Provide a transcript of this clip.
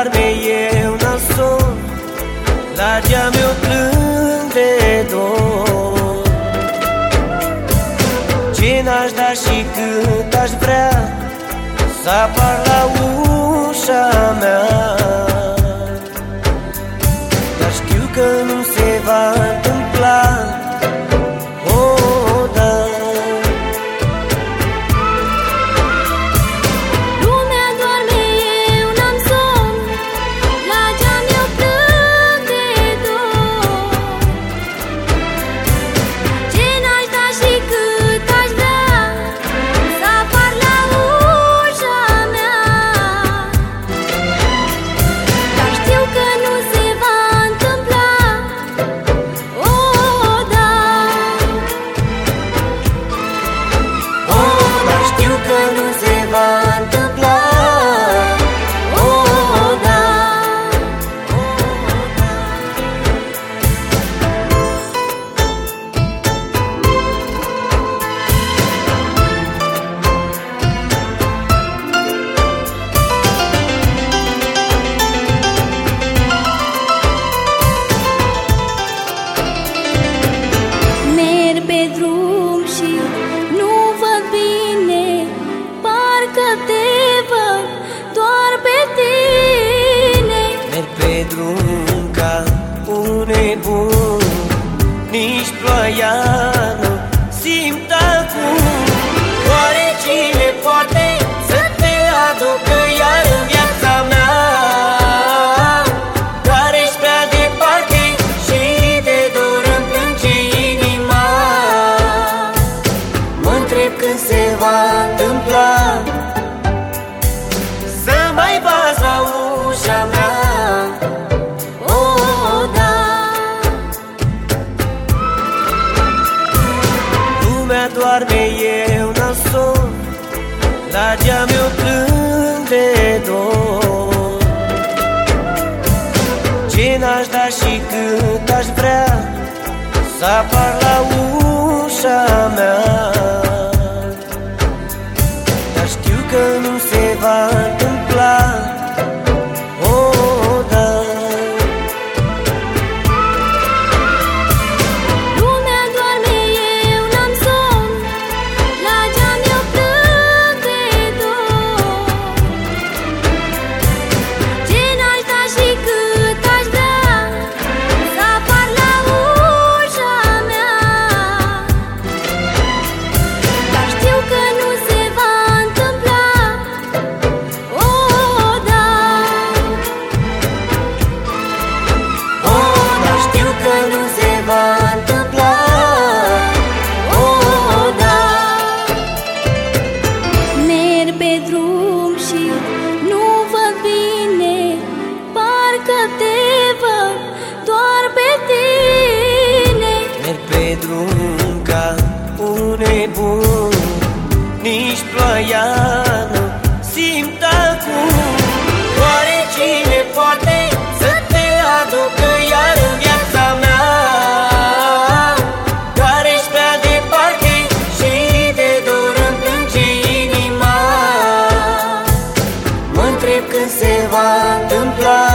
Lumea doarme, eu n-am somn La geam eu plâng de dor. Ce n-aș da și cât aș vrea Să apar la ușa mea? Dar știu că nu se va întâmpla it would. Nicht. Doarme, eu n-am somn. La geam eu plâng de dor. Ce n-aș da și cât aș vrea Să apar la ușa va a templar.